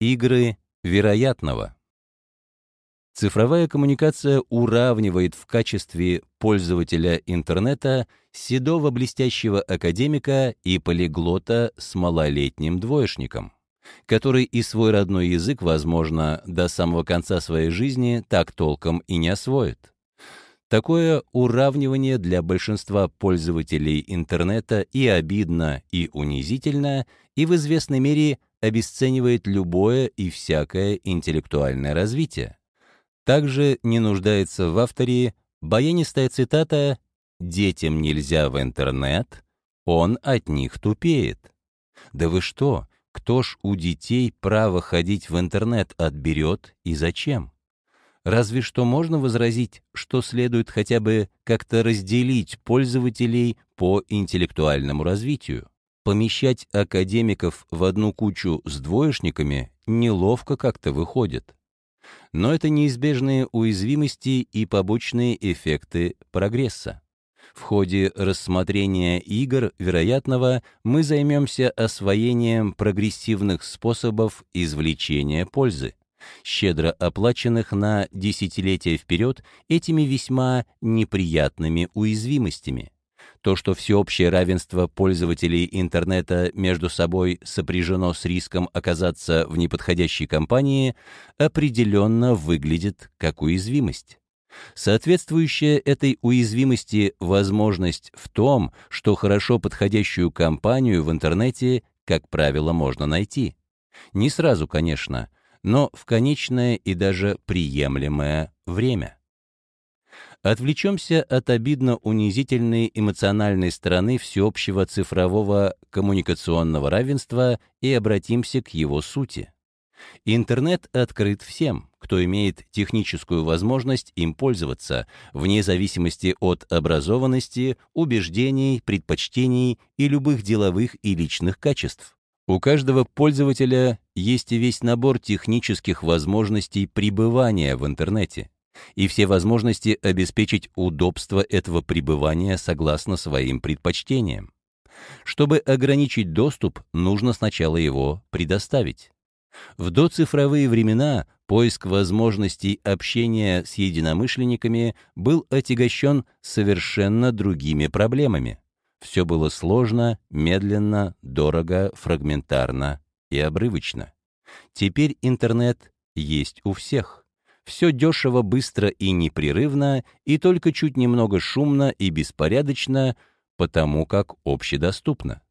Игры вероятного. Цифровая коммуникация уравнивает в качестве пользователя интернета седого блестящего академика и полиглота с малолетним двоечником, который и свой родной язык, возможно, до самого конца своей жизни так толком и не освоит. Такое уравнивание для большинства пользователей интернета и обидно, и унизительно, и в известной мере обесценивает любое и всякое интеллектуальное развитие. Также не нуждается в авторе баянистая цитата «Детям нельзя в интернет, он от них тупеет». Да вы что, кто ж у детей право ходить в интернет отберет и зачем? Разве что можно возразить, что следует хотя бы как-то разделить пользователей по интеллектуальному развитию. Помещать академиков в одну кучу с двоечниками неловко как-то выходит. Но это неизбежные уязвимости и побочные эффекты прогресса. В ходе рассмотрения игр вероятного мы займемся освоением прогрессивных способов извлечения пользы, щедро оплаченных на десятилетия вперед этими весьма неприятными уязвимостями то, что всеобщее равенство пользователей интернета между собой сопряжено с риском оказаться в неподходящей компании, определенно выглядит как уязвимость. Соответствующая этой уязвимости возможность в том, что хорошо подходящую компанию в интернете, как правило, можно найти. Не сразу, конечно, но в конечное и даже приемлемое время. Отвлечемся от обидно-унизительной эмоциональной стороны всеобщего цифрового коммуникационного равенства и обратимся к его сути. Интернет открыт всем, кто имеет техническую возможность им пользоваться, вне зависимости от образованности, убеждений, предпочтений и любых деловых и личных качеств. У каждого пользователя есть и весь набор технических возможностей пребывания в интернете и все возможности обеспечить удобство этого пребывания согласно своим предпочтениям. Чтобы ограничить доступ, нужно сначала его предоставить. В доцифровые времена поиск возможностей общения с единомышленниками был отягощен совершенно другими проблемами. Все было сложно, медленно, дорого, фрагментарно и обрывочно. Теперь интернет есть у всех. Все дешево, быстро и непрерывно, и только чуть немного шумно и беспорядочно, потому как общедоступно.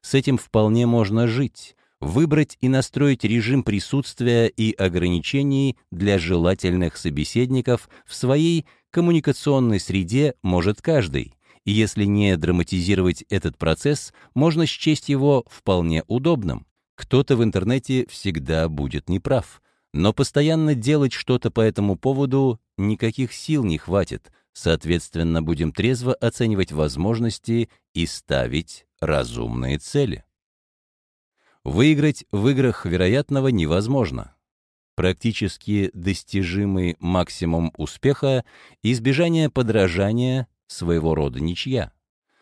С этим вполне можно жить, выбрать и настроить режим присутствия и ограничений для желательных собеседников в своей коммуникационной среде может каждый, и если не драматизировать этот процесс, можно счесть его вполне удобным. Кто-то в интернете всегда будет неправ, но постоянно делать что-то по этому поводу никаких сил не хватит, соответственно, будем трезво оценивать возможности и ставить разумные цели. Выиграть в играх вероятного невозможно. Практически достижимый максимум успеха — избежание подражания своего рода ничья.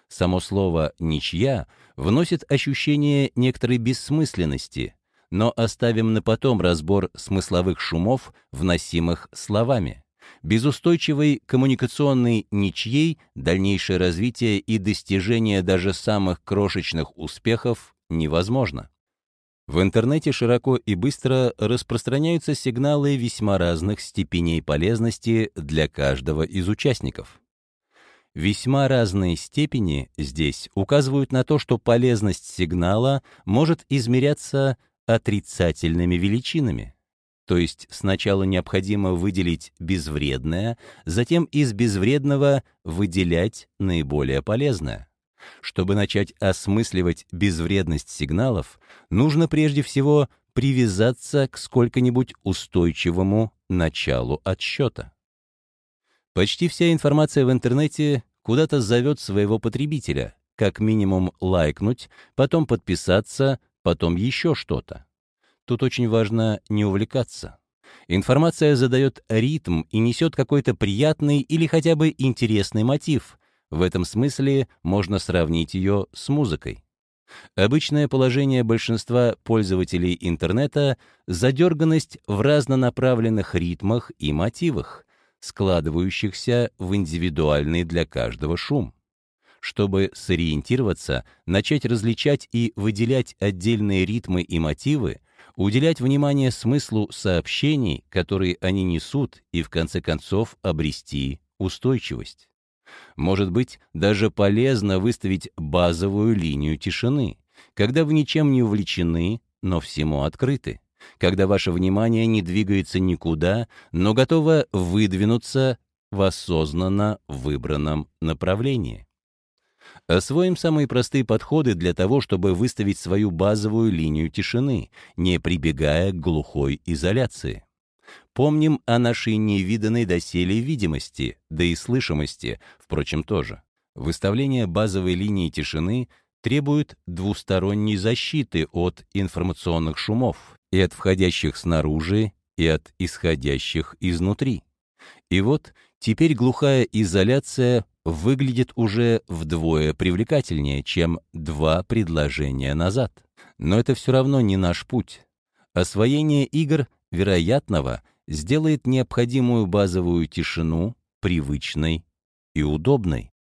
Само слово «ничья» вносит ощущение некоторой бессмысленности, но оставим на потом разбор смысловых шумов, вносимых словами. Без устойчивой коммуникационной ничьей дальнейшее развитие и достижение даже самых крошечных успехов невозможно. В интернете широко и быстро распространяются сигналы весьма разных степеней полезности для каждого из участников. Весьма разные степени здесь указывают на то, что полезность сигнала может измеряться отрицательными величинами. То есть сначала необходимо выделить безвредное, затем из безвредного выделять наиболее полезное. Чтобы начать осмысливать безвредность сигналов, нужно прежде всего привязаться к сколько-нибудь устойчивому началу отсчета. Почти вся информация в интернете куда-то зовет своего потребителя, как минимум лайкнуть, потом подписаться, потом еще что-то. Тут очень важно не увлекаться. Информация задает ритм и несет какой-то приятный или хотя бы интересный мотив. В этом смысле можно сравнить ее с музыкой. Обычное положение большинства пользователей интернета — задерганность в разнонаправленных ритмах и мотивах, складывающихся в индивидуальный для каждого шум. Чтобы сориентироваться, начать различать и выделять отдельные ритмы и мотивы, уделять внимание смыслу сообщений, которые они несут, и в конце концов обрести устойчивость. Может быть, даже полезно выставить базовую линию тишины, когда вы ничем не увлечены, но всему открыты, когда ваше внимание не двигается никуда, но готово выдвинуться в осознанно выбранном направлении. Освоим самые простые подходы для того, чтобы выставить свою базовую линию тишины, не прибегая к глухой изоляции. Помним о нашей невиданной доселе видимости, да и слышимости, впрочем, тоже. Выставление базовой линии тишины требует двусторонней защиты от информационных шумов и от входящих снаружи, и от исходящих изнутри. И вот теперь глухая изоляция выглядит уже вдвое привлекательнее, чем два предложения назад. Но это все равно не наш путь. Освоение игр вероятного сделает необходимую базовую тишину привычной и удобной.